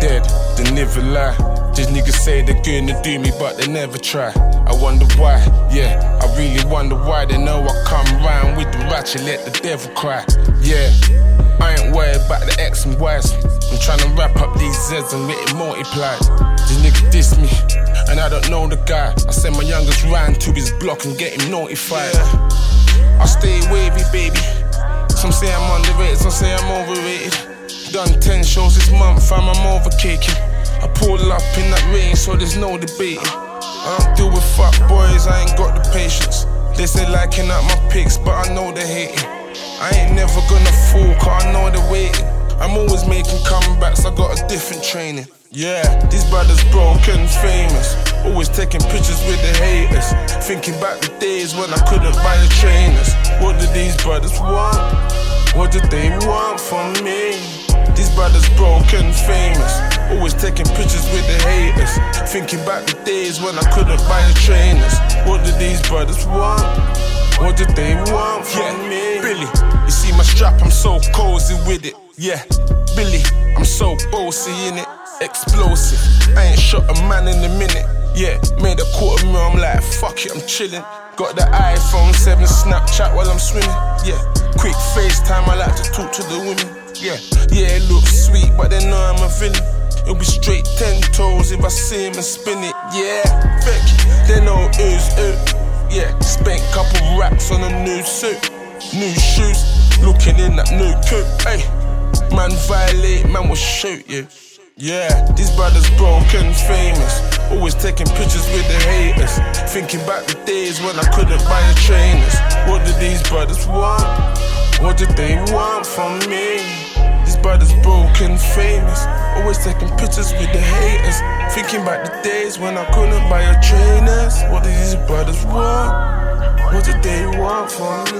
dead, they never lie. These niggas say they're gonna do me, but they never try. I wonder why, yeah, I really wonder why they know I come round with the ratchet, let the devil cry. Yeah, I ain't worried about the X and Y's. I'm trying to wrap up these Z's and get it multiplied. These niggas diss me, and I don't know the guy. I send my youngest round to his block and get him notified. I stay wavy, baby. Some say I'm underrated, some say I'm overrated. Done 10 shows this month, fam, I'm overcaking. I pull up in that rain, so there's no debating. I don't deal with fuck boys, I ain't got the patience. They say liking up my pics, but I know they hating. I ain't never gonna fool, cause I know they're waiting. I'm always making comebacks, I got a different training. Yeah, these brothers broken, famous. Always taking pictures with the haters. Thinking back the days when I couldn't buy the trainers. What did these brothers want? What did they want from me? These brothers broken, famous. Always taking pictures with the haters. Thinking back the days when I couldn't buy the trainers. What did these brothers want? What did they want from yeah, me? Billy, you see my strap, I'm so cozy with it. Yeah, Billy, I'm so bossy in it. Explosive, I ain't shot a man in a minute. Yeah, made a quarter mil, I'm like, fuck it, I'm chilling. Got the iPhone 7 Snapchat while I'm swimming. Yeah, quick FaceTime, I like to talk to the women. Yeah, yeah, it looks sweet, but they know I'm a villain. It'll be straight ten toes if I see him and spin it. Yeah, Beck, they know who's who. Yeah, spent couple racks on a new suit, new shoes, looking in that new coupe. Hey, man violate, man will shoot you. Yeah, these brothers broken, famous. Always taking pictures with the haters. Thinking back the days when I couldn't buy the trainers. What did these brothers want? What did they want from me? These brothers broken, famous. Always taking pictures with the haters. Thinking back the days when I couldn't buy a trainers. What did these brothers want? What did they want from me?